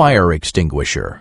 fire extinguisher.